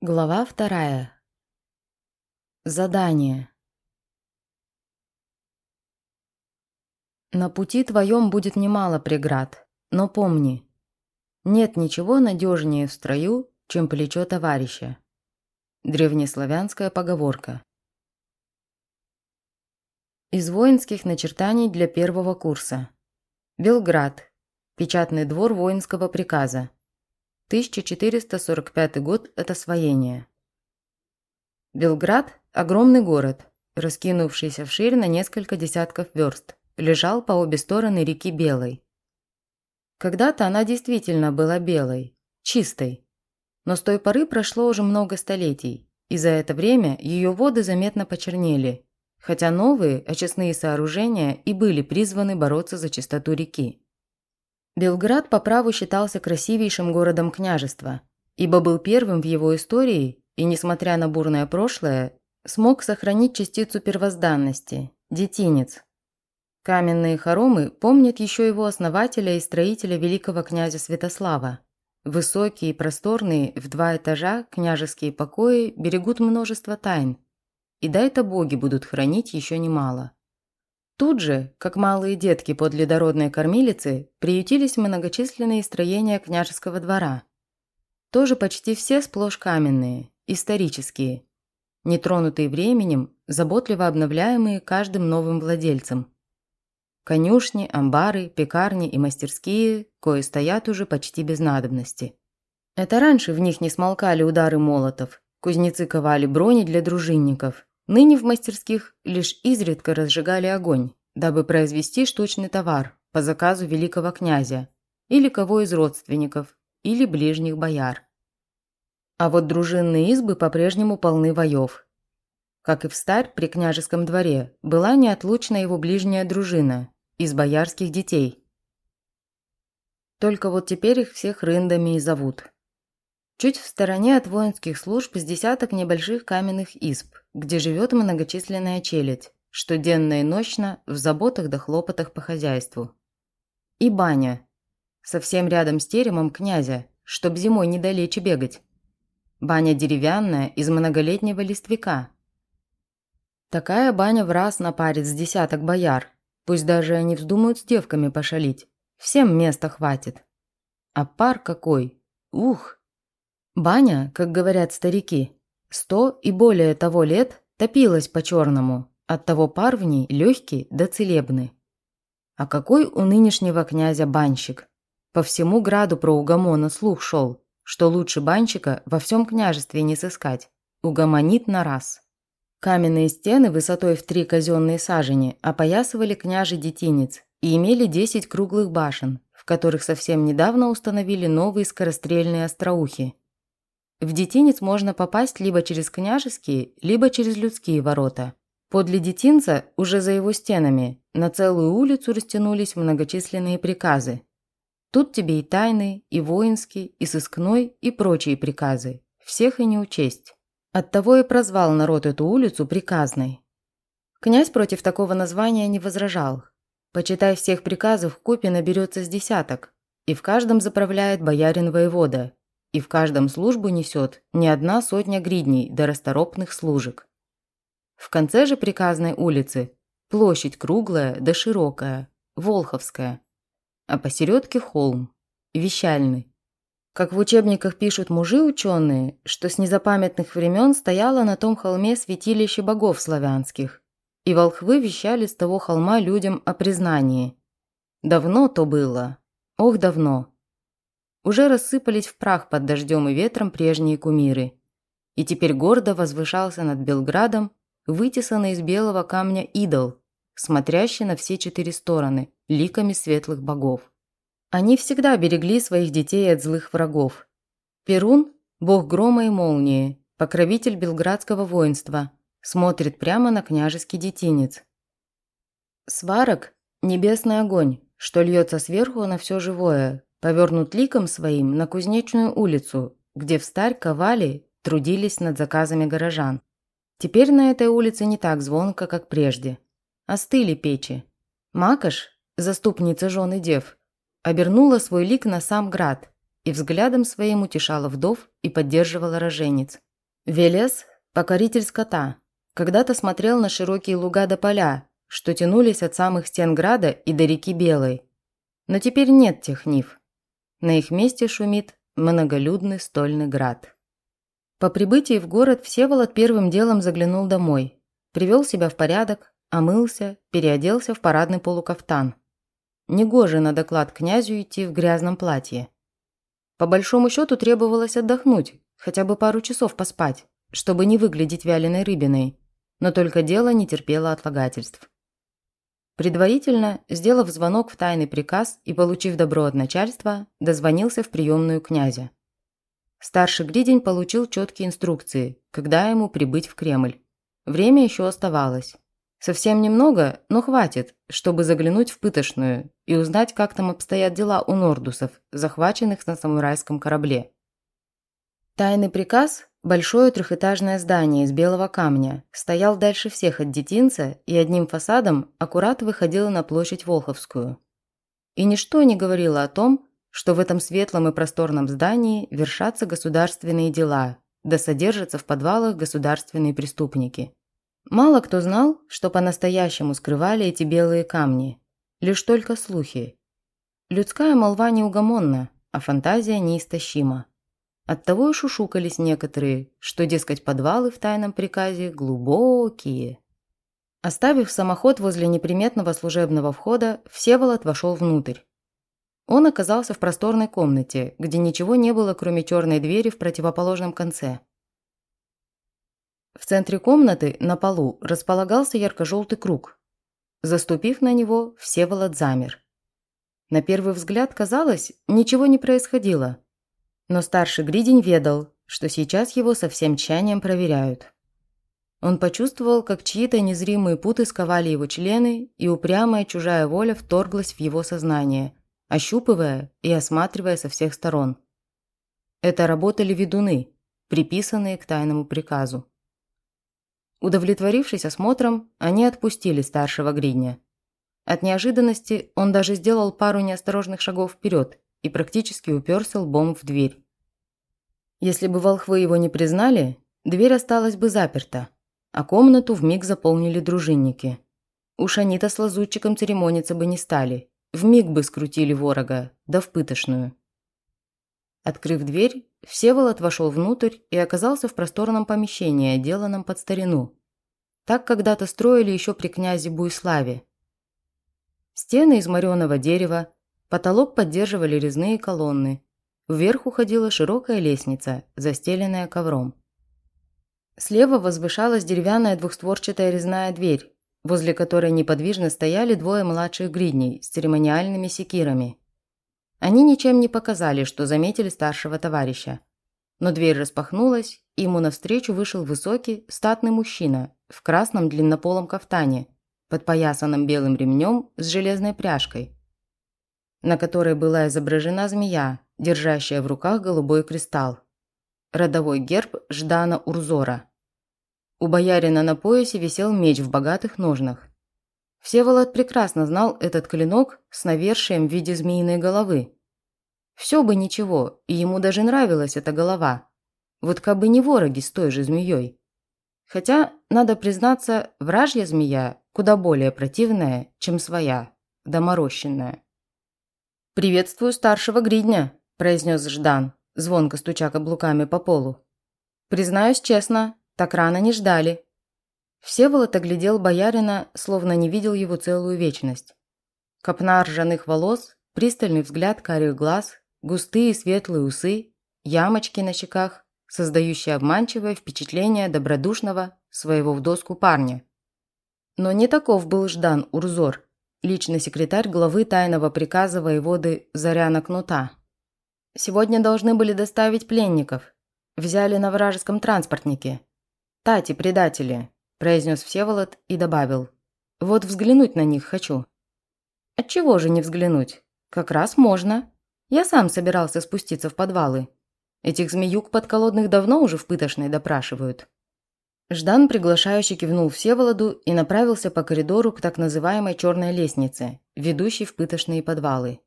Глава вторая. Задание. На пути твоем будет немало преград, но помни, нет ничего надежнее в строю, чем плечо товарища. Древнеславянская поговорка. Из воинских начертаний для первого курса. Белград. Печатный двор воинского приказа. 1445 год от освоения. Белград – огромный город, раскинувшийся вширь на несколько десятков верст, лежал по обе стороны реки Белой. Когда-то она действительно была белой, чистой, но с той поры прошло уже много столетий, и за это время ее воды заметно почернели, хотя новые очистные сооружения и были призваны бороться за чистоту реки. Белград по праву считался красивейшим городом княжества, ибо был первым в его истории и, несмотря на бурное прошлое, смог сохранить частицу первозданности – детинец. Каменные хоромы помнят еще его основателя и строителя великого князя Святослава. Высокие и просторные в два этажа княжеские покои берегут множество тайн, и дай-то боги будут хранить еще немало. Тут же, как малые детки под ледородной кормилицы, приютились многочисленные строения княжеского двора. Тоже почти все сплошь каменные, исторические, нетронутые временем, заботливо обновляемые каждым новым владельцем. Конюшни, амбары, пекарни и мастерские, кое стоят уже почти без надобности. Это раньше в них не смолкали удары молотов, кузнецы ковали брони для дружинников, Ныне в мастерских лишь изредка разжигали огонь, дабы произвести штучный товар по заказу великого князя или кого из родственников, или ближних бояр. А вот дружинные избы по-прежнему полны воев. Как и в старь при княжеском дворе, была неотлучна его ближняя дружина из боярских детей. Только вот теперь их всех рындами и зовут. Чуть в стороне от воинских служб с десяток небольших каменных изб, где живет многочисленная челядь, что денно и ночно в заботах да хлопотах по хозяйству. И баня. Совсем рядом с теремом князя, чтоб зимой недалече бегать. Баня деревянная, из многолетнего листвяка. Такая баня в раз напарит с десяток бояр, пусть даже они вздумают с девками пошалить. Всем места хватит. А пар какой! Ух! Баня, как говорят старики, сто и более того лет топилась по-черному, оттого пар в ней легкий да целебный. А какой у нынешнего князя банщик? По всему граду про угомона слух шел, что лучше банщика во всем княжестве не сыскать. Угомонит на раз. Каменные стены высотой в три казенные сажени опоясывали княжий детинец и имели десять круглых башен, в которых совсем недавно установили новые скорострельные остроухи, в детинец можно попасть либо через княжеские, либо через людские ворота. Подле детинца, уже за его стенами, на целую улицу растянулись многочисленные приказы. Тут тебе и тайный, и воинский, и сыскной, и прочие приказы. Всех и не учесть. Оттого и прозвал народ эту улицу приказной. Князь против такого названия не возражал. Почитай всех приказов, купе наберется с десяток, и в каждом заправляет боярин-воевода, и в каждом службу несет не одна сотня гридней до расторопных служек. В конце же приказной улицы площадь круглая да широкая, Волховская, а посередке холм, вещальный. Как в учебниках пишут мужи-ученые, что с незапамятных времен стояло на том холме святилище богов славянских, и волхвы вещали с того холма людям о признании. Давно то было, ох давно, уже рассыпались в прах под дождем и ветром прежние кумиры. И теперь гордо возвышался над Белградом вытесанный из белого камня идол, смотрящий на все четыре стороны, ликами светлых богов. Они всегда берегли своих детей от злых врагов. Перун – бог грома и молнии, покровитель белградского воинства, смотрит прямо на княжеский детинец. Сварок – небесный огонь, что льется сверху на все живое, повернут ликом своим на Кузнечную улицу, где в старь ковали, трудились над заказами горожан. Теперь на этой улице не так звонко, как прежде. Остыли печи. Макаш, заступница жены дев, обернула свой лик на сам град и взглядом своим утешала вдов и поддерживала роженец. Велес – покоритель скота. Когда-то смотрел на широкие луга до поля, что тянулись от самых стен града и до реки Белой. Но теперь нет тех нив. На их месте шумит многолюдный стольный град. По прибытии в город Всеволод первым делом заглянул домой, привел себя в порядок, омылся, переоделся в парадный полукафтан. Негоже на доклад князю идти в грязном платье. По большому счету требовалось отдохнуть, хотя бы пару часов поспать, чтобы не выглядеть вяленой рыбиной, но только дело не терпело отлагательств. Предварительно, сделав звонок в тайный приказ и получив добро от начальства, дозвонился в приемную князя. Старший Гридень получил четкие инструкции, когда ему прибыть в Кремль. Время еще оставалось. Совсем немного, но хватит, чтобы заглянуть в пытошную и узнать, как там обстоят дела у нордусов, захваченных на самурайском корабле. Тайный приказ Большое трехэтажное здание из белого камня стоял дальше всех от детинца и одним фасадом аккурат выходило на площадь Волховскую. И ничто не говорило о том, что в этом светлом и просторном здании вершатся государственные дела, да содержатся в подвалах государственные преступники. Мало кто знал, что по-настоящему скрывали эти белые камни. Лишь только слухи. Людская молва неугомонна, а фантазия неистощима. Оттого и шушукались некоторые, что, дескать, подвалы в тайном приказе глубокие. Оставив самоход возле неприметного служебного входа, Всеволод вошел внутрь. Он оказался в просторной комнате, где ничего не было, кроме черной двери в противоположном конце. В центре комнаты, на полу, располагался ярко-желтый круг. Заступив на него, Всеволод замер. На первый взгляд казалось, ничего не происходило – но старший Гридень ведал, что сейчас его со всем тщанием проверяют. Он почувствовал, как чьи-то незримые путы сковали его члены, и упрямая чужая воля вторглась в его сознание, ощупывая и осматривая со всех сторон. Это работали ведуны, приписанные к тайному приказу. Удовлетворившись осмотром, они отпустили старшего Гридня. От неожиданности он даже сделал пару неосторожных шагов вперед и практически уперся лбом в дверь. Если бы волхвы его не признали, дверь осталась бы заперта, а комнату вмиг заполнили дружинники. Уж они-то с лазутчиком церемониться бы не стали, вмиг бы скрутили ворога, да в пытошную. Открыв дверь, Всеволод вошел внутрь и оказался в просторном помещении, отделанном под старину. Так когда-то строили еще при князе Буиславе. Стены из мореного дерева, Потолок поддерживали резные колонны. Вверх уходила широкая лестница, застеленная ковром. Слева возвышалась деревянная двухстворчатая резная дверь, возле которой неподвижно стояли двое младших гридней с церемониальными секирами. Они ничем не показали, что заметили старшего товарища. Но дверь распахнулась, и ему навстречу вышел высокий, статный мужчина в красном длиннополом кафтане, подпоясанном белым ремнем с железной пряжкой – на которой была изображена змея, держащая в руках голубой кристалл. Родовой герб Ждана Урзора. У боярина на поясе висел меч в богатых ножнах. Всеволод прекрасно знал этот клинок с навершием в виде змеиной головы. Все бы ничего, и ему даже нравилась эта голова. Вот как бы не вороги с той же змеей. Хотя, надо признаться, вражья змея куда более противная, чем своя, доморощенная. «Приветствую старшего гридня», – произнес Ждан, звонко стуча каблуками по полу. «Признаюсь честно, так рано не ждали». Всеволод оглядел боярина, словно не видел его целую вечность. Копна ржаных волос, пристальный взгляд карих глаз, густые светлые усы, ямочки на щеках, создающие обманчивое впечатление добродушного своего в доску парня. Но не таков был Ждан Урзор – личный секретарь главы тайного приказа воеводы Заряна Кнута. Сегодня должны были доставить пленников. Взяли на вражеском транспортнике. Тати, предатели, произнес Всеволод и добавил. Вот взглянуть на них хочу. Отчего же не взглянуть? Как раз можно. Я сам собирался спуститься в подвалы. Этих змеюк подколодных давно уже в пытошной допрашивают. Ждан приглашающе кивнул Всеволоду и направился по коридору к так называемой черной лестнице, ведущей в пытошные подвалы.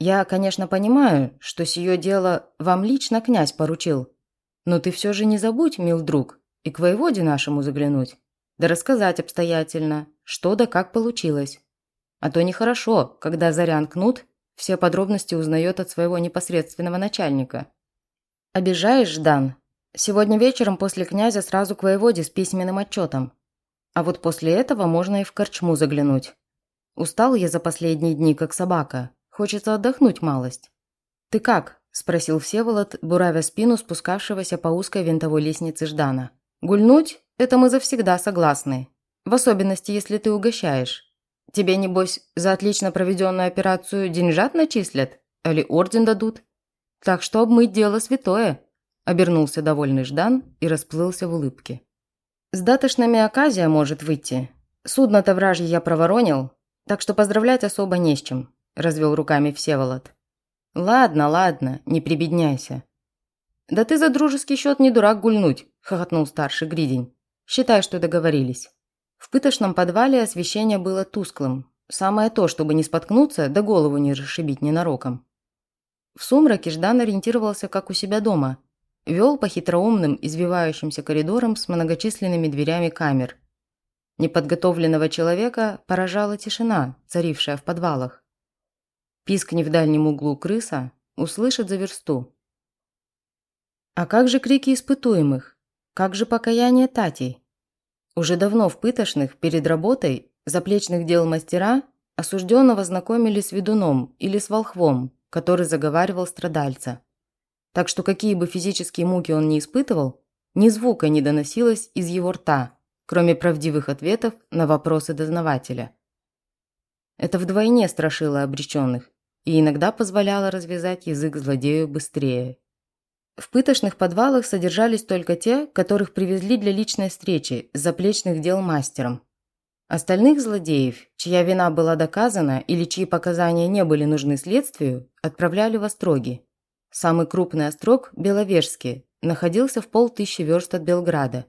«Я, конечно, понимаю, что сие дело вам лично князь поручил, Но ты все же не забудь, мил друг, и к воеводе нашему заглянуть. Да рассказать обстоятельно, что да как получилось. А то нехорошо, когда Зарян Кнут все подробности узнает от своего непосредственного начальника. Обижаешь, Ждан? Сегодня вечером после князя сразу к воеводе с письменным отчетом. А вот после этого можно и в корчму заглянуть. Устал я за последние дни, как собака. Хочется отдохнуть малость. «Ты как?» – спросил Всеволод, буравя спину спускавшегося по узкой винтовой лестнице Ждана. «Гульнуть? Это мы завсегда согласны. В особенности, если ты угощаешь. Тебе, небось, за отлично проведенную операцию деньжат начислят? Или орден дадут? Так что обмыть дело святое», – обернулся довольный Ждан и расплылся в улыбке. «С датошными оказия может выйти. Судно-то вражье я проворонил, так что поздравлять особо не с чем», – развел руками Всеволод. «Ладно, ладно, не прибедняйся». «Да ты за дружеский счет не дурак гульнуть», – хохотнул старший Гридень. «Считай, что договорились». В пытошном подвале освещение было тусклым. Самое то, чтобы не споткнуться, да голову не расшибить ненароком. В сумраке Ждан ориентировался, как у себя дома. Вел по хитроумным, извивающимся коридорам с многочисленными дверями камер. Неподготовленного человека поражала тишина, царившая в подвалах. Пискни в дальнем углу крыса услышит за версту. А как же крики испытуемых? Как же покаяние Татей? Уже давно в пытошных, перед работой, заплечных дел мастера осужденного знакомили с ведуном или с волхвом, который заговаривал страдальца. Так что какие бы физические муки он ни испытывал, ни звука не доносилось из его рта, кроме правдивых ответов на вопросы дознавателя. Это вдвойне страшило обреченных и иногда позволяло развязать язык злодею быстрее. В пытошных подвалах содержались только те, которых привезли для личной встречи с заплечных дел мастером, Остальных злодеев, чья вина была доказана или чьи показания не были нужны следствию, отправляли в остроги. Самый крупный острог, Беловежский, находился в полтысячи верст от Белграда.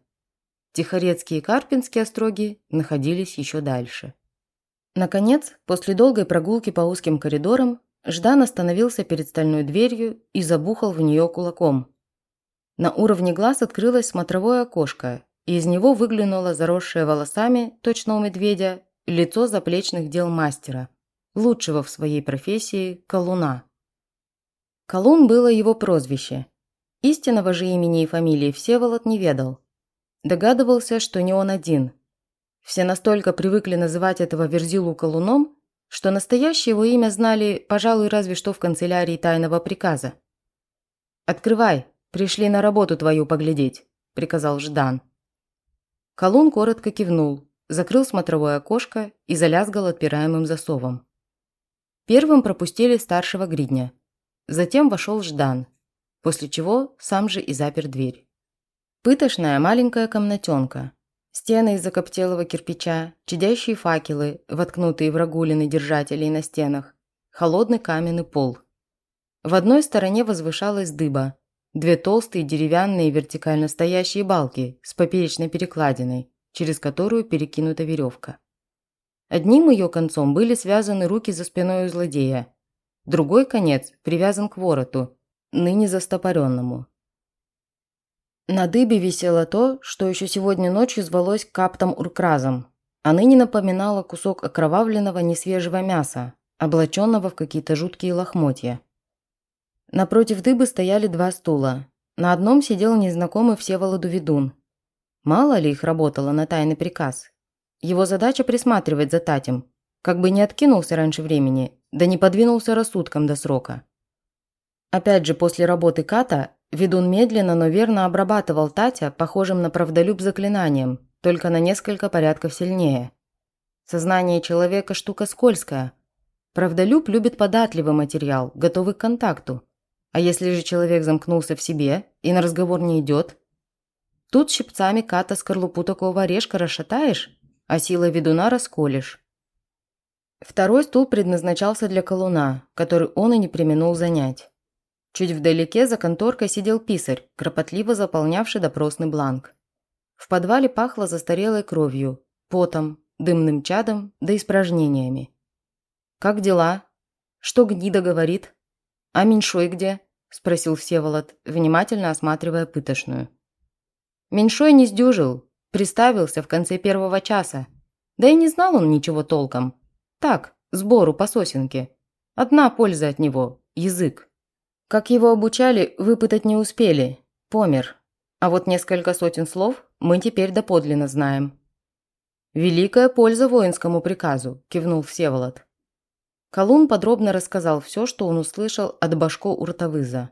Тихорецкие и Карпинские остроги находились еще дальше. Наконец, после долгой прогулки по узким коридорам, Ждан остановился перед стальной дверью и забухал в нее кулаком. На уровне глаз открылось смотровое окошко, и из него выглянуло заросшее волосами, точно у медведя, лицо заплечных дел мастера, лучшего в своей профессии колуна. Колун было его прозвище. Истинного же имени и фамилии Всеволод не ведал. Догадывался, что не он один. Все настолько привыкли называть этого Верзилу колуном, что настоящее его имя знали, пожалуй, разве что в канцелярии тайного приказа. «Открывай, пришли на работу твою поглядеть», – приказал Ждан. Колун коротко кивнул, закрыл смотровое окошко и залязгал отпираемым засовом. Первым пропустили старшего гридня. Затем вошел Ждан, после чего сам же и запер дверь. Пытошная маленькая комнатенка. Стены из закоптелого кирпича, чадящие факелы, воткнутые в рагулины держателей на стенах, холодный каменный пол. В одной стороне возвышалась дыба, Две толстые деревянные вертикально стоящие балки с поперечной перекладиной, через которую перекинута веревка. Одним ее концом были связаны руки за спиной у злодея, другой конец привязан к вороту, ныне застопоренному. На дыбе висело то, что еще сегодня ночью звалось каптом-уркразом, а ныне напоминало кусок окровавленного несвежего мяса, облаченного в какие-то жуткие лохмотья. Напротив дыбы стояли два стула. На одном сидел незнакомый Всеволоду ведун. Мало ли их работало на тайный приказ. Его задача присматривать за Татем, как бы не откинулся раньше времени, да не подвинулся рассудком до срока. Опять же, после работы Ката, ведун медленно, но верно обрабатывал Татя, похожим на правдолюб заклинанием, только на несколько порядков сильнее. Сознание человека – штука скользкая. Правдолюб любит податливый материал, готовый к контакту – а если же человек замкнулся в себе и на разговор не идет? Тут щипцами ката скорлупу такого орешка расшатаешь, а силой ведуна расколешь. Второй стул предназначался для колуна, который он и не применул занять. Чуть вдалеке за конторкой сидел писарь, кропотливо заполнявший допросный бланк. В подвале пахло застарелой кровью, потом, дымным чадом да испражнениями. «Как дела? Что гнида говорит?» «А меньшой где?» – спросил Всеволод, внимательно осматривая пытошную. Меньшой не сдюжил, приставился в конце первого часа. Да и не знал он ничего толком. Так, сбору по сосенке. Одна польза от него – язык. Как его обучали, выпытать не успели. Помер. А вот несколько сотен слов мы теперь доподлинно знаем. «Великая польза воинскому приказу», – кивнул Всеволод. Колун подробно рассказал все, что он услышал от Башко Уртавыза.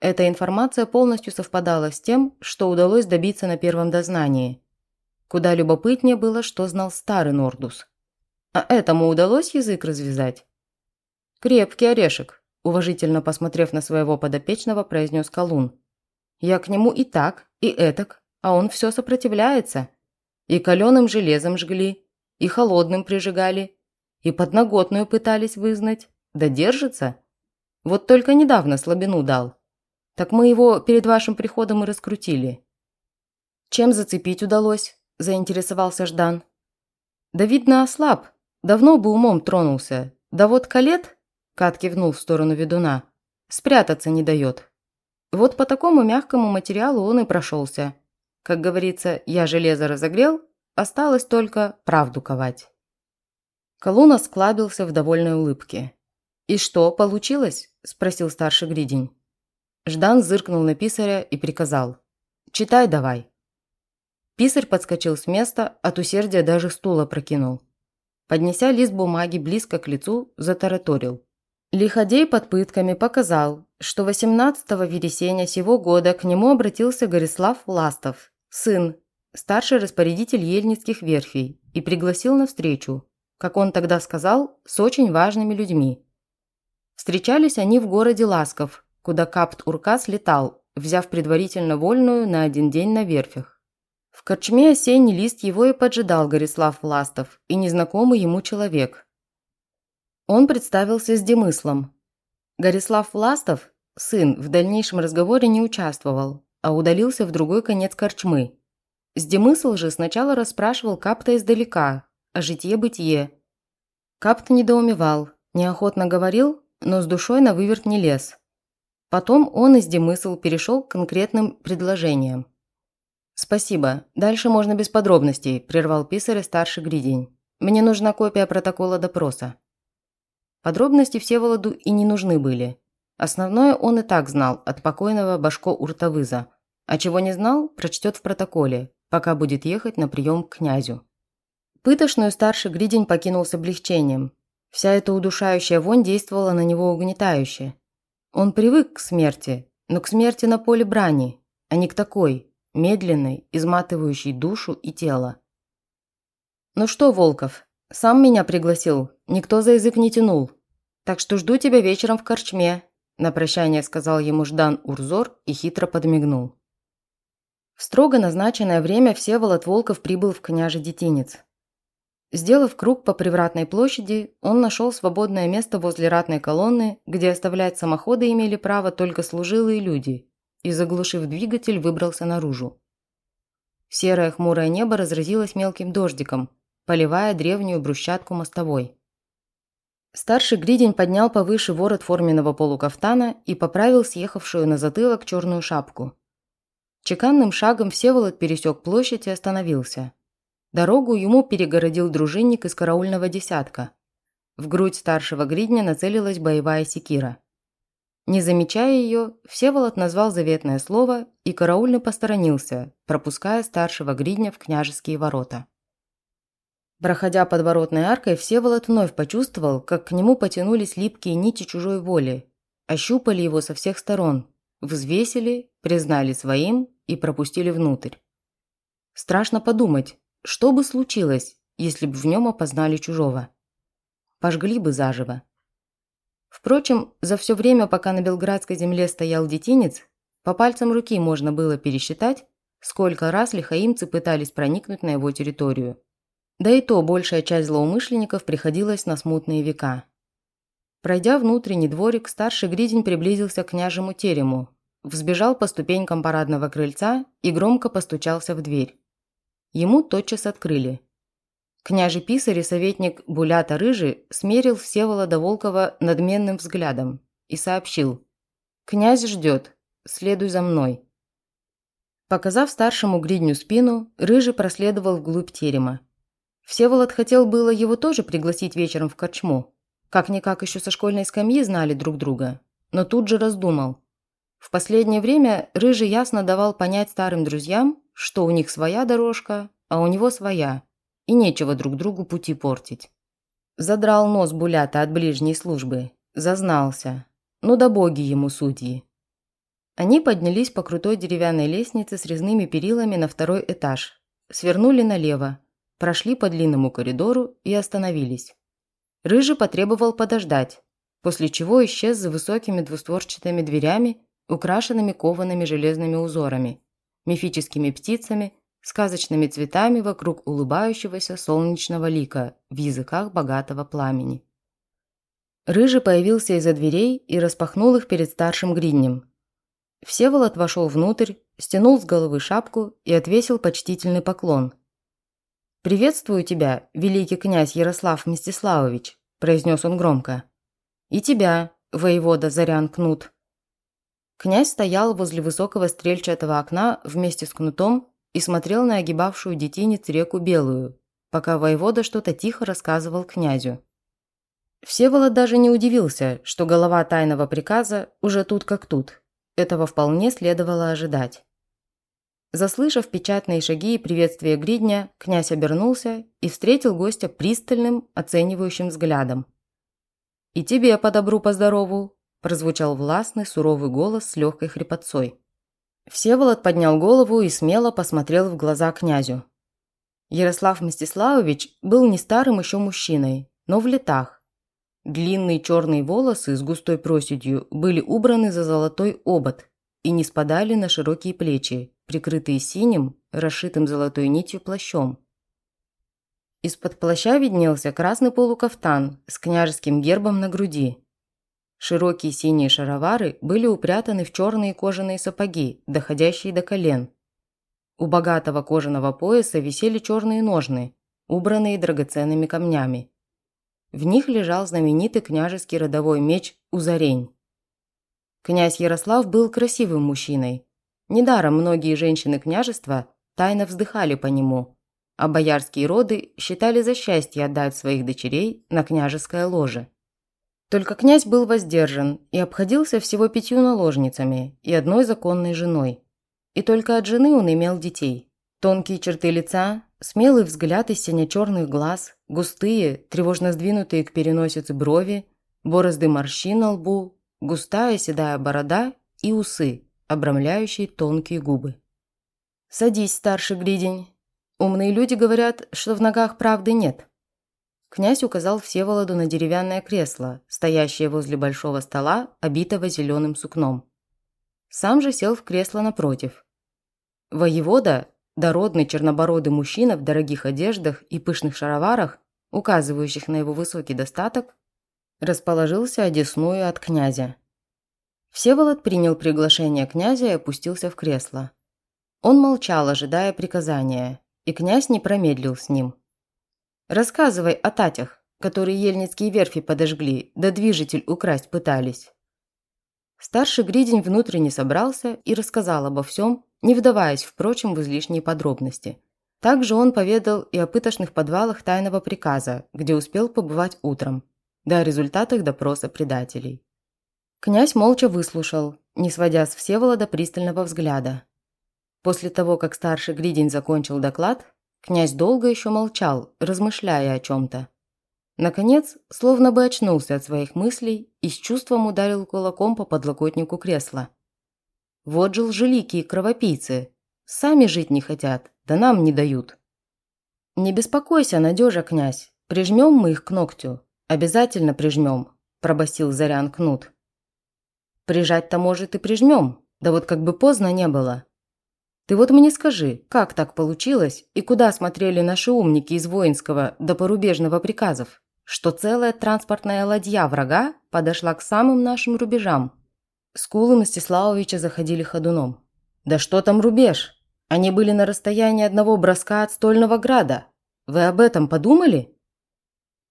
Эта информация полностью совпадала с тем, что удалось добиться на первом дознании. Куда любопытнее было, что знал старый Нордус. А этому удалось язык развязать? «Крепкий орешек», – уважительно посмотрев на своего подопечного, произнес Колун. «Я к нему и так, и этак, а он все сопротивляется. И каленым железом жгли, и холодным прижигали, и подноготную пытались вызнать. Да держится. Вот только недавно слабину дал. Так мы его перед вашим приходом и раскрутили. Чем зацепить удалось? Заинтересовался Ждан. Да видно ослаб. Давно бы умом тронулся. Да вот калет, Кат кивнул в сторону ведуна, спрятаться не дает. Вот по такому мягкому материалу он и прошелся. Как говорится, я железо разогрел, осталось только правду ковать. Колуна склабился в довольной улыбке. «И что, получилось?» – спросил старший Гридень. Ждан зыркнул на писаря и приказал. «Читай давай». Писарь подскочил с места, от усердия даже стула прокинул. Поднеся лист бумаги близко к лицу, затараторил. Лиходей под пытками показал, что 18 вересня сего года к нему обратился Горислав Ластов, сын, старший распорядитель ельницких верфей, и пригласил на встречу, как он тогда сказал, с очень важными людьми. Встречались они в городе Ласков, куда Капт-Уркас летал, взяв предварительно вольную на один день на верфях. В корчме осенний лист его и поджидал Горислав Властов и незнакомый ему человек. Он представился с демыслом. Горислав Властов, сын, в дальнейшем разговоре не участвовал, а удалился в другой конец корчмы. С демысл же сначала расспрашивал Капта издалека, о житье-бытие. Капт недоумевал, неохотно говорил, но с душой на выверт не лез. Потом он из демысл перешел к конкретным предложениям. «Спасибо. Дальше можно без подробностей», – прервал писарь старший Гридень. «Мне нужна копия протокола допроса». Подробности Всеволоду и не нужны были. Основное он и так знал от покойного Башко Уртавыза, а чего не знал, прочтет в протоколе, пока будет ехать на прием к князю. Пытошную старший Гридень покинул с облегчением. Вся эта удушающая вонь действовала на него угнетающе. Он привык к смерти, но к смерти на поле брани, а не к такой, медленной, изматывающей душу и тело. «Ну что, Волков, сам меня пригласил, никто за язык не тянул. Так что жду тебя вечером в корчме», на прощание сказал ему Ждан Урзор и хитро подмигнул. В строго назначенное время Всеволод Волков прибыл в княже Детинец. Сделав круг по привратной площади, он нашел свободное место возле ратной колонны, где оставлять самоходы имели право только служилые люди, и, заглушив двигатель, выбрался наружу. Серое хмурое небо разразилось мелким дождиком, поливая древнюю брусчатку мостовой. Старший Гридень поднял повыше ворот форменного полукафтана и поправил съехавшую на затылок черную шапку. Чеканным шагом Всеволод пересек площадь и остановился – Дорогу ему перегородил дружинник из караульного десятка. В грудь старшего гридня нацелилась боевая секира. Не замечая ее, Всеволод назвал заветное слово, и караульный посторонился, пропуская старшего гридня в княжеские ворота. Проходя под воротной аркой, Всеволод вновь почувствовал, как к нему потянулись липкие нити чужой воли, ощупали его со всех сторон, взвесили, признали своим и пропустили внутрь. Страшно подумать, что бы случилось, если бы в нем опознали чужого? Пожгли бы заживо. Впрочем, за все время, пока на Белградской земле стоял детинец, по пальцам руки можно было пересчитать, сколько раз лихаимцы пытались проникнуть на его территорию. Да и то большая часть злоумышленников приходилась на смутные века. Пройдя внутренний дворик, старший Гридень приблизился к княжему терему, взбежал по ступенькам парадного крыльца и громко постучался в дверь. Ему тотчас открыли. Княжий писарь и советник Булята Рыжий смерил Всеволода Волкова надменным взглядом и сообщил. Князь ждет. Следуй за мной». Показав старшему гридню спину, Рыжий проследовал вглубь терема. Всеволод хотел было его тоже пригласить вечером в корчму. Как-никак еще со школьной скамьи знали друг друга. Но тут же раздумал. В последнее время Рыжий ясно давал понять старым друзьям, что у них своя дорожка, а у него своя, и нечего друг другу пути портить. Задрал нос Булята от ближней службы, зазнался. Ну да боги ему судьи. Они поднялись по крутой деревянной лестнице с резными перилами на второй этаж, свернули налево, прошли по длинному коридору и остановились. Рыжий потребовал подождать, после чего исчез за высокими двустворчатыми дверями, украшенными коваными железными узорами, мифическими птицами, сказочными цветами вокруг улыбающегося солнечного лика в языках богатого пламени. Рыжий появился из-за дверей и распахнул их перед старшим гриднем. Всеволод вошел внутрь, стянул с головы шапку и отвесил почтительный поклон. «Приветствую тебя, великий князь Ярослав Мстиславович», – произнес он громко. «И тебя, воевода Зарян Кнут». Князь стоял возле высокого стрельчатого окна вместе с кнутом и смотрел на огибавшую детинец реку Белую, пока воевода что-то тихо рассказывал князю. Всеволод даже не удивился, что голова тайного приказа уже тут как тут. Этого вполне следовало ожидать. Заслышав печатные шаги и приветствие гридня, князь обернулся и встретил гостя пристальным, оценивающим взглядом. «И тебе по добру, по здорову!» – прозвучал властный, суровый голос с легкой хрипотцой. Всеволод поднял голову и смело посмотрел в глаза князю. Ярослав Мстиславович был не старым еще мужчиной, но в летах. Длинные черные волосы с густой проседью были убраны за золотой обод и не спадали на широкие плечи, прикрытые синим, расшитым золотой нитью плащом. Из-под плаща виднелся красный полукафтан с княжеским гербом на груди. Широкие синие шаровары были упрятаны в черные кожаные сапоги, доходящие до колен. У богатого кожаного пояса висели черные ножны, убранные драгоценными камнями. В них лежал знаменитый княжеский родовой меч Узарень. Князь Ярослав был красивым мужчиной. Недаром многие женщины княжества тайно вздыхали по нему, а боярские роды считали за счастье отдать своих дочерей на княжеское ложе. Только князь был воздержан и обходился всего пятью наложницами и одной законной женой. И только от жены он имел детей. Тонкие черты лица, смелый взгляд из сине-черных глаз, густые, тревожно сдвинутые к переносице брови, борозды морщин на лбу, густая седая борода и усы, обрамляющие тонкие губы. «Садись, старший гридень. Умные люди говорят, что в ногах правды нет», Князь указал Всеволоду на деревянное кресло, стоящее возле большого стола, обитого зеленым сукном. Сам же сел в кресло напротив. Воевода, дородный чернобородый мужчина в дорогих одеждах и пышных шароварах, указывающих на его высокий достаток, расположился одесную от князя. Всеволод принял приглашение князя и опустился в кресло. Он молчал, ожидая приказания, и князь не промедлил с ним – Рассказывай о татях, которые ельницкие верфи подожгли, да движитель украсть пытались». Старший Гридень внутренне собрался и рассказал обо всем, не вдаваясь, впрочем, в излишние подробности. Также он поведал и о пытошных подвалах тайного приказа, где успел побывать утром, да о результатах допроса предателей. Князь молча выслушал, не сводя с Всеволода пристального взгляда. После того, как старший Гридень закончил доклад, Князь долго еще молчал, размышляя о чем-то. Наконец, словно бы очнулся от своих мыслей и с чувством ударил кулаком по подлокотнику кресла. «Вот же лжеликие кровопийцы! Сами жить не хотят, да нам не дают!» «Не беспокойся, надежа, князь, прижмем мы их к ногтю, обязательно прижмем», – пробасил Зарян Кнут. «Прижать-то, может, и прижмем, да вот как бы поздно не было. Ты вот мне скажи, как так получилось и куда смотрели наши умники из воинского до порубежного приказов, что целая транспортная ладья врага подошла к самым нашим рубежам? Скулы Мстиславовича заходили ходуном. Да что там рубеж? Они были на расстоянии одного броска от Стольного Града. Вы об этом подумали?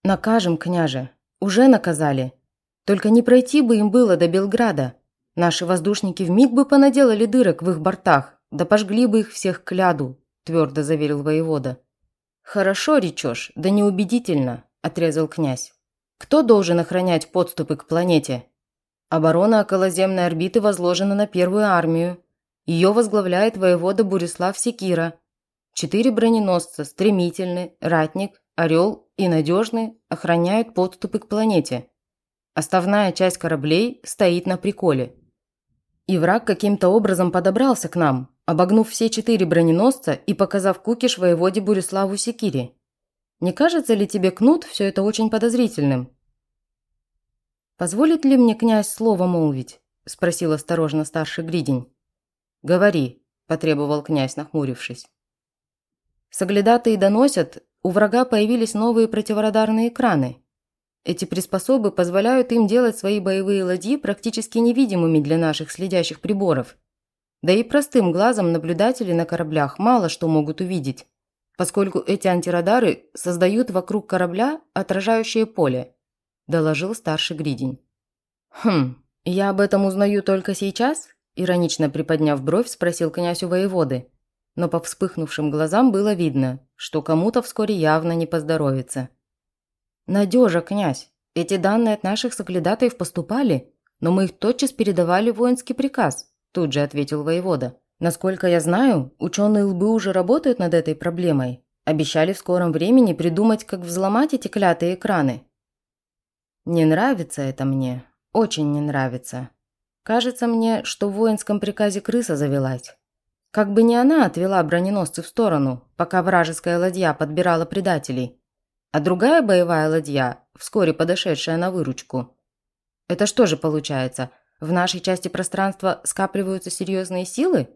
Накажем, княже. Уже наказали. Только не пройти бы им было до Белграда. Наши воздушники вмиг бы понаделали дырок в их бортах, да пожгли бы их всех к ляду», – твердо заверил воевода. «Хорошо речешь, да неубедительно», – отрезал князь. «Кто должен охранять подступы к планете?» Оборона околоземной орбиты возложена на первую армию. Ее возглавляет воевода Бурислав Секира. Четыре броненосца, стремительный, ратник, орел и надежный охраняют подступы к планете. Основная часть кораблей стоит на приколе. И враг каким-то образом подобрался к нам, обогнув все четыре броненосца и показав кукиш воеводе Буриславу Секири. Не кажется ли тебе, Кнут, все это очень подозрительным? «Позволит ли мне князь слово молвить?» – спросил осторожно старший Гридень. «Говори», – потребовал князь, нахмурившись. Соглядатые доносят, у врага появились новые противорадарные экраны. Эти приспособы позволяют им делать свои боевые ладьи практически невидимыми для наших следящих приборов. Да и простым глазом наблюдатели на кораблях мало что могут увидеть, поскольку эти антирадары создают вокруг корабля отражающее поле, доложил старший Гридень. «Хм, я об этом узнаю только сейчас?» Иронично приподняв бровь, спросил князь у воеводы. Но по вспыхнувшим глазам было видно, что кому-то вскоре явно не поздоровится. «Надежа, князь. Эти данные от наших соглядатаев поступали, но мы их тотчас передавали воинский приказ», тут же ответил воевода. «Насколько я знаю, ученые ЛБ уже работают над этой проблемой. Обещали в скором времени придумать, как взломать эти клятые экраны. Не нравится это мне. Очень не нравится. Кажется мне, что в воинском приказе крыса завелась. Как бы не она отвела броненосцы в сторону, пока вражеская ладья подбирала предателей, а другая боевая ладья, вскоре подошедшая на выручку. Это что же получается? В нашей части пространства скапливаются серьезные силы?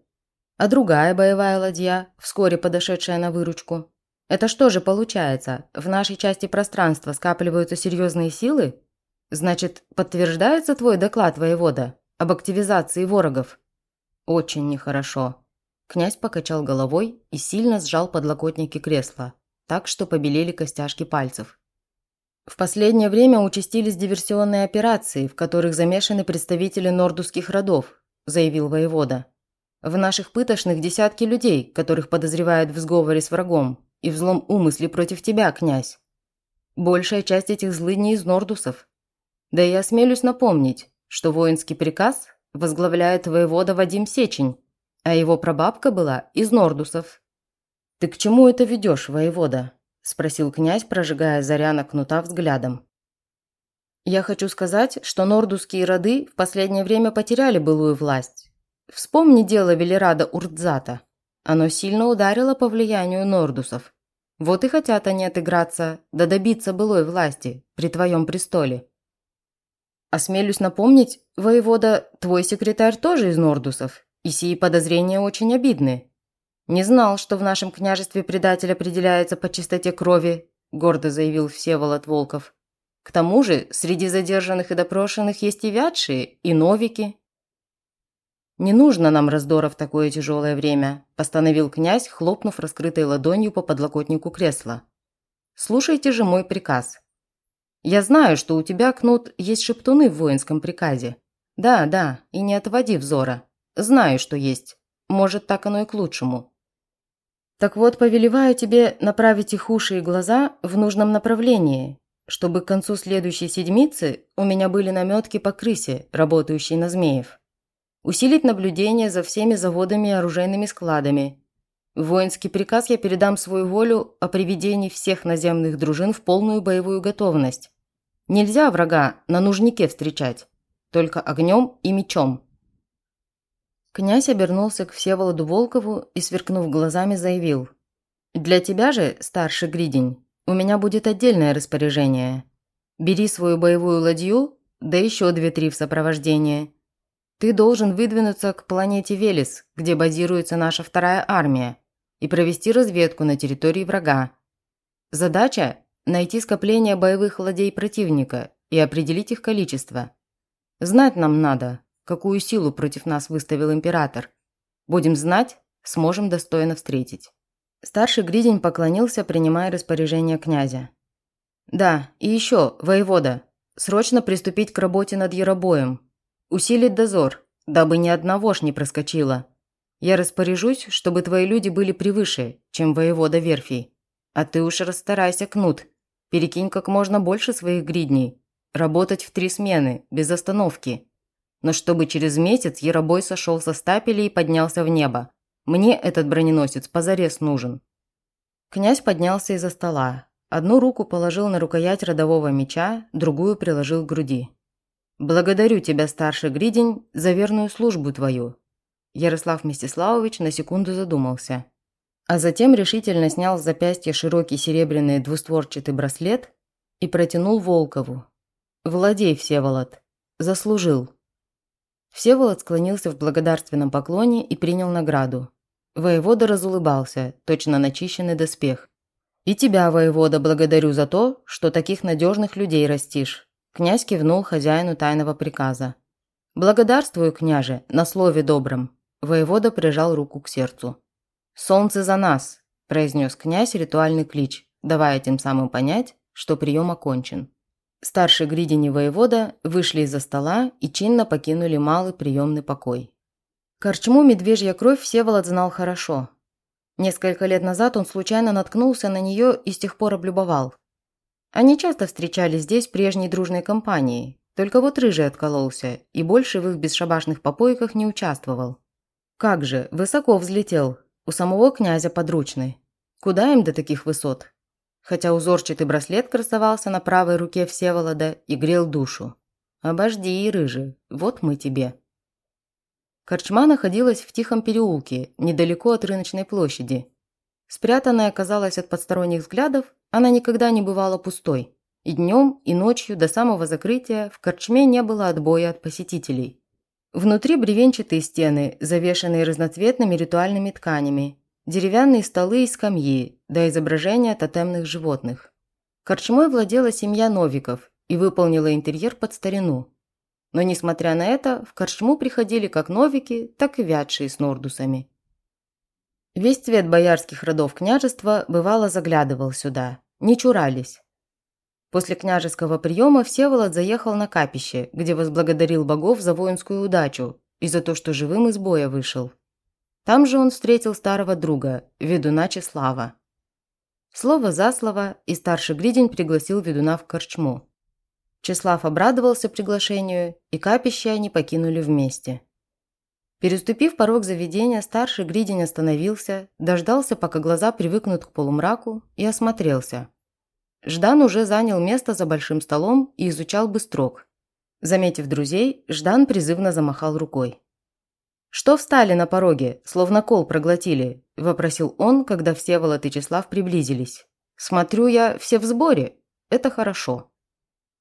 А другая боевая ладья, вскоре подошедшая на выручку? Это что же получается? В нашей части пространства скапливаются серьезные силы? Значит, подтверждается твой доклад, воевода, об активизации ворогов? Очень нехорошо. Князь покачал головой и сильно сжал подлокотники кресла, так что побелели костяшки пальцев. В последнее время участились диверсионные операции, в которых замешаны представители нордусских родов, заявил воевода. В наших пытошных десятки людей, которых подозревают в сговоре с врагом и в злом умысле против тебя, князь. Большая часть этих злыдней из нордусов. Да и осмелюсь напомнить, что воинский приказ возглавляет воевода Вадим Сечень, а его прабабка была из Нордусов. «Ты к чему это ведешь, воевода?» – спросил князь, прожигая Заряна кнута взглядом. «Я хочу сказать, что нордусские роды в последнее время потеряли былую власть. Вспомни дело Велерада Урдзата. Оно сильно ударило по влиянию нордусов. Вот и хотят они отыграться, да добиться былой власти при твоем престоле. Осмелюсь напомнить, воевода, твой секретарь тоже из Нордусов, и сии подозрения очень обидны. Не знал, что в нашем княжестве предатель определяется по чистоте крови, гордо заявил Всеволод Волков. К тому же, среди задержанных и допрошенных есть и вятшие, и новики. «Не нужно нам раздора в такое тяжелое время», – постановил князь, хлопнув раскрытой ладонью по подлокотнику кресла. «Слушайте же мой приказ. Я знаю, что у тебя, Кнут, есть шептуны в воинском приказе. Да, да, и не отводи взора. Знаю, что есть. Может, так оно и к лучшему. Так вот, повелеваю тебе направить их уши и глаза в нужном направлении, чтобы к концу следующей седмицы у меня были наметки по крысе, работающей на змеев. Усилить наблюдение за всеми заводами и оружейными складами. Воинский приказ я передам свою волю о приведении всех наземных дружин в полную боевую готовность. Нельзя врага на нужнике встречать, только огнем и мечом. Князь обернулся к Всеволоду Волкову и, сверкнув глазами, заявил. «Для тебя же, старший Гридень, у меня будет отдельное распоряжение. Бери свою боевую ладью, да еще две-три в сопровождение. Ты должен выдвинуться к планете Велес, где базируется наша вторая армия, и провести разведку на территории врага. Задача Найти скопление боевых ладей противника и определить их количество. Знать нам надо, какую силу против нас выставил император. Будем знать, сможем достойно встретить». Старший Гридень поклонился, принимая распоряжение князя. «Да, и еще, воевода, срочно приступить к работе над Яробоем. Усилить дозор, дабы ни одного ж не проскочило. Я распоряжусь, чтобы твои люди были превыше, чем воевода верфей. А ты уж расстарайся, Кнут. Перекинь как можно больше своих гридней. Работать в три смены, без остановки. Но чтобы через месяц Яробой сошел со стапеля и поднялся в небо. Мне этот броненосец позарез нужен». Князь поднялся из-за стола. Одну руку положил на рукоять родового меча, другую приложил к груди. «Благодарю тебя, старший Гридень, за верную службу твою». Ярослав Мстиславович на секунду задумался. А затем решительно снял с запястья широкий серебряный двустворчатый браслет и протянул Волкову. «Владей, Всеволод. Заслужил». Всеволод склонился в благодарственном поклоне и принял награду. Воевода разулыбался, точно начищенный доспех. «И тебя, воевода, благодарю за то, что таких надежных людей растишь». Князь кивнул хозяину тайного приказа. «Благодарствую, княже, на слове добром». Воевода прижал руку к сердцу. «Солнце за нас!» – произнес князь ритуальный клич, давая тем самым понять, что прием окончен. Старший Гридин и воевода вышли из-за стола и чинно покинули малый приемный покой. Корчму «Медвежья кровь» Всеволод знал хорошо. Несколько лет назад он случайно наткнулся на нее и с тех пор облюбовал. Они часто встречались здесь прежней дружной компанией, только вот Рыжий откололся и больше в их бесшабашных попойках не участвовал. Как же, высоко взлетел, у самого князя подручный. Куда им до таких высот? Хотя узорчатый браслет красовался на правой руке Всеволода и грел душу. «Обожди, рыжий, вот мы тебе». Корчма находилась в тихом переулке, недалеко от рыночной площади. Спрятанная оказалась от посторонних взглядов, она никогда не бывала пустой. И днем, и ночью до самого закрытия в корчме не было отбоя от посетителей. Внутри бревенчатые стены, завешенные разноцветными ритуальными тканями, деревянные столы и скамьи, до изображения тотемных животных. Корчмой владела семья Новиков и выполнила интерьер под старину. Но, несмотря на это, в корчму приходили как новики, так и вятшие с нордусами. Весь цвет боярских родов княжества бывало заглядывал сюда, не чурались. После княжеского приема Всеволод заехал на капище, где возблагодарил богов за воинскую удачу и за то, что живым из боя вышел. Там же он встретил старого друга, ведуна Числава. Слово за слово, и старший Гридень пригласил ведуна в корчму. Числав обрадовался приглашению, и капище они покинули вместе. Переступив порог заведения, старший Гридень остановился, дождался, пока глаза привыкнут к полумраку, и осмотрелся. Ждан уже занял место за большим столом и изучал быстрок. Заметив друзей, Ждан призывно замахал рукой. «Что встали на пороге, словно кол проглотили?» – вопросил он, когда все Всеволод и Числав приблизились. «Смотрю я, все в сборе. Это хорошо».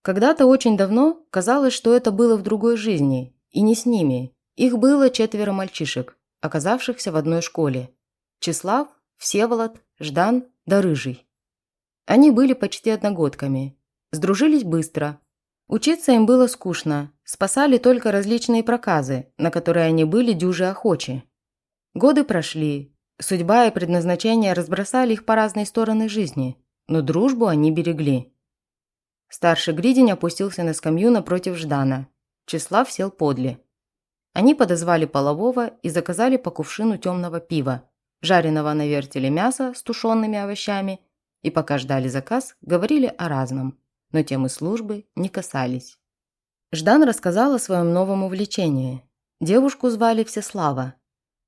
Когда-то очень давно казалось, что это было в другой жизни, и не с ними. Их было четверо мальчишек, оказавшихся в одной школе. Числав, Всеволод, Ждан да Рыжий. Они были почти одногодками. Сдружились быстро, Учиться им было скучно, спасали только различные проказы, на которые они были дюжи охочи. Годы прошли, судьба и предназначение разбросали их по разные стороны жизни, но дружбу они берегли. Старший Гридень опустился на скамью напротив Ждана. Числав сел подле. Они подозвали полового и заказали по кувшину темного пива, жареного на вертеле мяса с тушенными овощами, и пока ждали заказ, говорили о разном но темы службы не касались. Ждан рассказал о своем новом увлечении. Девушку звали Всеслава.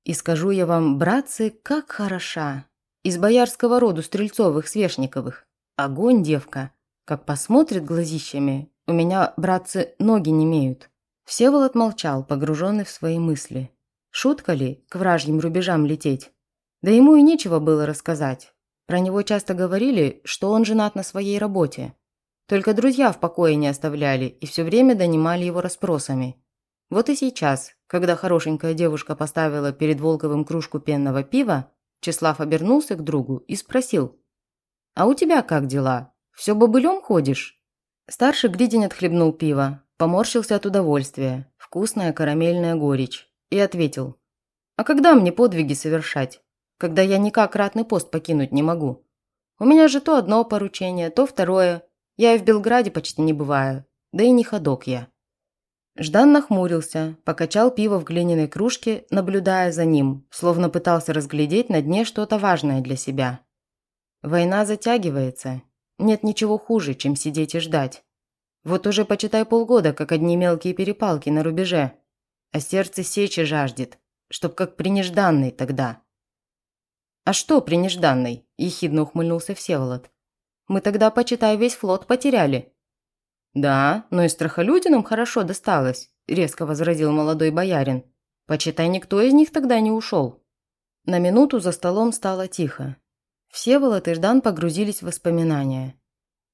И скажу я вам, братцы, как хороша. Из боярского роду Стрельцовых-Свешниковых. Огонь, девка. Как посмотрит глазищами, у меня, братцы, ноги не имеют. Всеволод молчал, погруженный в свои мысли. Шутка ли к вражьим рубежам лететь? Да ему и нечего было рассказать. Про него часто говорили, что он женат на своей работе. Только друзья в покое не оставляли и все время донимали его расспросами. Вот и сейчас, когда хорошенькая девушка поставила перед Волковым кружку пенного пива, Числав обернулся к другу и спросил. «А у тебя как дела? Все бобылем ходишь?» Старший Гридень отхлебнул пиво, поморщился от удовольствия, вкусная карамельная горечь, и ответил. «А когда мне подвиги совершать? Когда я никак ратный пост покинуть не могу? У меня же то одно поручение, то второе, я и в Белграде почти не бываю, да и не ходок я». Ждан нахмурился, покачал пиво в глиняной кружке, наблюдая за ним, словно пытался разглядеть на дне что-то важное для себя. Война затягивается. Нет ничего хуже, чем сидеть и ждать. Вот уже почитай полгода, как одни мелкие перепалки на рубеже. А сердце сечи жаждет, чтоб как при нежданной тогда. «А что при нежданной?» – ехидно ухмыльнулся Всеволод. «Мы тогда, почитай, весь флот потеряли». «Да, но и страхолюдинам хорошо досталось», – резко возразил молодой боярин. «Почитай, никто из них тогда не ушел». На минуту за столом стало тихо. Всеволод и Ждан погрузились в воспоминания.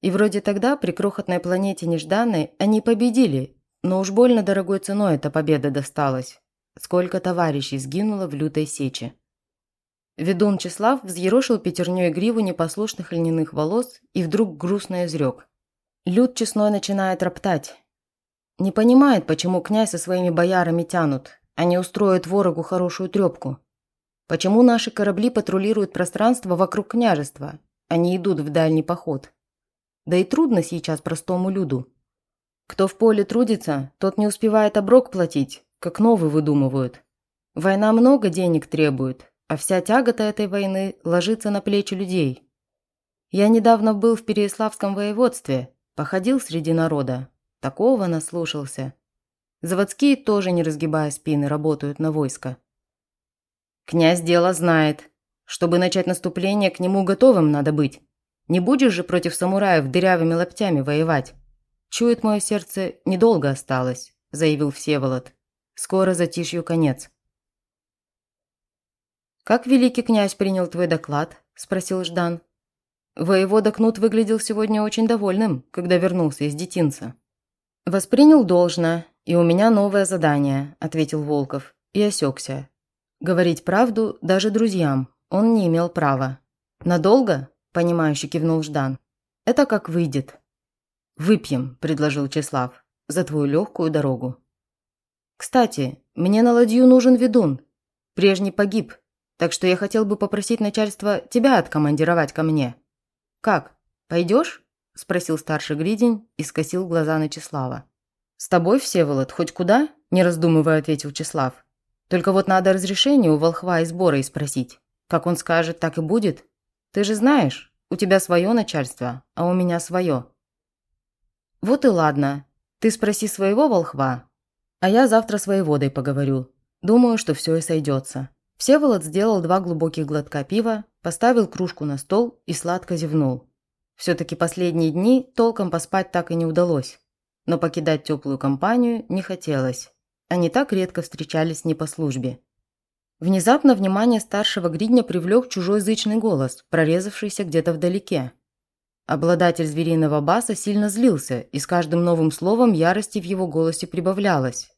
И вроде тогда при крохотной планете Нежданной они победили, но уж больно дорогой ценой эта победа досталась. Сколько товарищей сгинуло в лютой сече. Ведун Числав взъерошил пятерней гриву непослушных льняных волос и вдруг грустно изрек. Люд честной начинает роптать. Не понимает, почему князь со своими боярами тянут, а не устроят ворогу хорошую трепку. Почему наши корабли патрулируют пространство вокруг княжества, а не идут в дальний поход. Да и трудно сейчас простому люду. Кто в поле трудится, тот не успевает оброк платить, как новый выдумывают. Война много денег требует, а вся тягота этой войны ложится на плечи людей. Я недавно был в Переяславском воеводстве, походил среди народа, такого наслушался. Заводские тоже, не разгибая спины, работают на войско. Князь дело знает. Чтобы начать наступление, к нему готовым надо быть. Не будешь же против самураев дырявыми локтями воевать. Чует мое сердце, недолго осталось, заявил Всеволод. Скоро затишью конец. «Как великий князь принял твой доклад?» – спросил Ждан. Воевода Кнут выглядел сегодня очень довольным, когда вернулся из детинца. «Воспринял должно, и у меня новое задание», – ответил Волков, и осекся. Говорить правду даже друзьям он не имел права. «Надолго?» – понимающе кивнул Ждан. «Это как выйдет». «Выпьем», – предложил Числав, – «за твою легкую дорогу». «Кстати, мне на ладью нужен ведун. Прежний погиб, так что я хотел бы попросить начальство тебя откомандировать ко мне. Как, пойдешь?» – спросил старший Гридень и скосил глаза на Числава. «С тобой, Всеволод, хоть куда?» – не раздумывая ответил Числав. «Только вот надо разрешение у волхва и сбора и спросить. Как он скажет, так и будет. Ты же знаешь, у тебя свое начальство, а у меня свое». «Вот и ладно. Ты спроси своего волхва, а я завтра с воеводой поговорю. Думаю, что все и сойдется». Всеволод сделал два глубоких глотка пива, поставил кружку на стол и сладко зевнул. Все-таки последние дни толком поспать так и не удалось. Но покидать теплую компанию не хотелось. Они так редко встречались не по службе. Внезапно внимание старшего гридня привлек чужой зычный голос, прорезавшийся где-то вдалеке. Обладатель звериного баса сильно злился, и с каждым новым словом ярости в его голосе прибавлялось.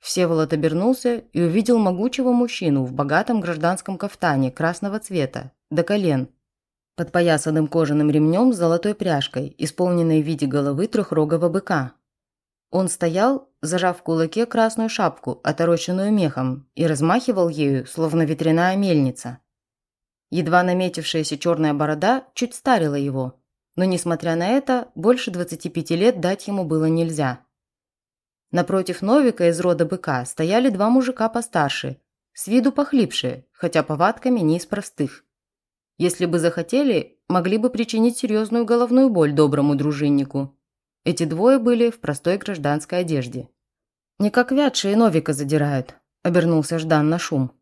Всеволод обернулся и увидел могучего мужчину в богатом гражданском кафтане красного цвета, до колен, подпоясанным кожаным ремнем с золотой пряжкой, исполненной в виде головы трехрогого быка. Он стоял, зажав в кулаке красную шапку, отороченную мехом, и размахивал ею, словно ветряная мельница. Едва наметившаяся черная борода чуть старила его, но, несмотря на это, больше 25 лет дать ему было нельзя – Напротив Новика из рода быка стояли два мужика постарше, с виду похлипшие, хотя повадками не из простых. Если бы захотели, могли бы причинить серьезную головную боль доброму дружиннику. Эти двое были в простой гражданской одежде. «Не как вятшие Новика задирают», – обернулся Ждан на шум.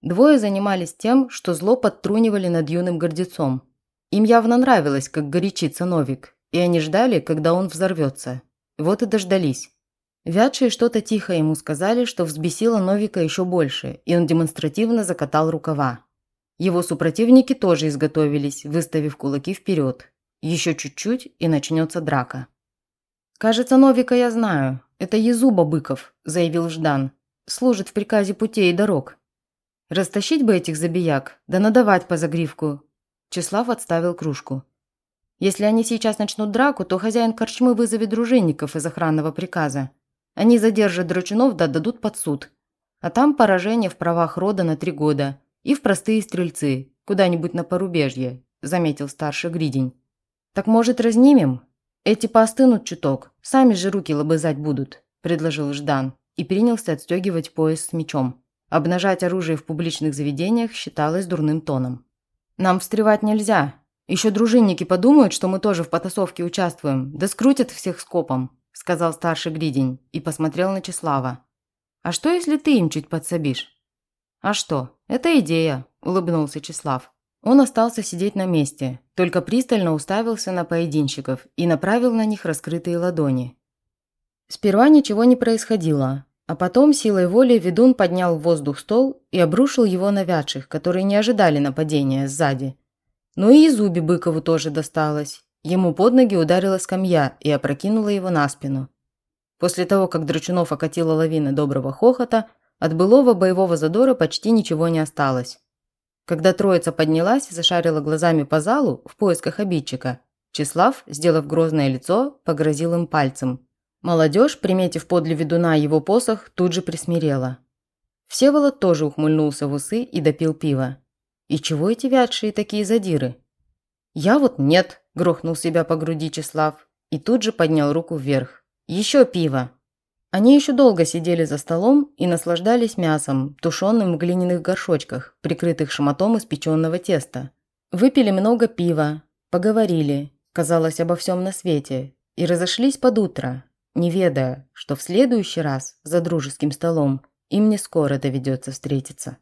Двое занимались тем, что зло подтрунивали над юным гордецом. Им явно нравилось, как горячится Новик, и они ждали, когда он взорвется. Вот и дождались. Вятшие что-то тихо ему сказали, что взбесило Новика еще больше, и он демонстративно закатал рукава. Его супротивники тоже изготовились, выставив кулаки вперед. Еще чуть-чуть, и начнется драка. «Кажется, Новика я знаю. Это Езуба Быков», – заявил Ждан. «Служит в приказе путей и дорог. Растащить бы этих забияк, да надавать по загривку». Числав отставил кружку. «Если они сейчас начнут драку, то хозяин корчмы вызовет дружинников из охранного приказа. Они задержат драчунов да дадут под суд. А там поражение в правах рода на три года. И в простые стрельцы, куда-нибудь на порубежье», – заметил старший Гридень. «Так, может, разнимем? Эти поостынут чуток, сами же руки лобызать будут. – предложил Ждан и принялся отстегивать пояс с мечом. Обнажать оружие в публичных заведениях считалось дурным тоном. «Нам встревать нельзя. Еще дружинники подумают, что мы тоже в потасовке участвуем, да скрутят всех скопом», – сказал старший Гридень и посмотрел на Числава. «А что, если ты им чуть подсобишь?» «А что? Это идея», – улыбнулся Числав. Он остался сидеть на месте, только пристально уставился на поединщиков и направил на них раскрытые ладони. Сперва ничего не происходило, а потом силой воли ведун поднял в воздух стол и обрушил его на вятших, которые не ожидали нападения сзади. Ну и Изубе Быкову тоже досталось. Ему под ноги ударила скамья и опрокинула его на спину. После того, как Драчунов окатила лавина доброго хохота, от былого боевого задора почти ничего не осталось. Когда троица поднялась и зашарила глазами по залу в поисках обидчика, Числав, сделав грозное лицо, погрозил им пальцем. Молодежь, приметив подле ведуна его посох, тут же присмирела. Всеволод тоже ухмыльнулся в усы и допил пива. «И чего эти вятшие такие задиры?» «Я вот нет», – грохнул себя по груди Числав и тут же поднял руку вверх. «Еще пиво!» Они еще долго сидели за столом и наслаждались мясом, тушеным в глиняных горшочках, прикрытых шматом из печеного теста. Выпили много пива, поговорили, казалось, обо всем на свете, и разошлись под утро, не ведая, что в следующий раз за дружеским столом им не скоро доведется встретиться.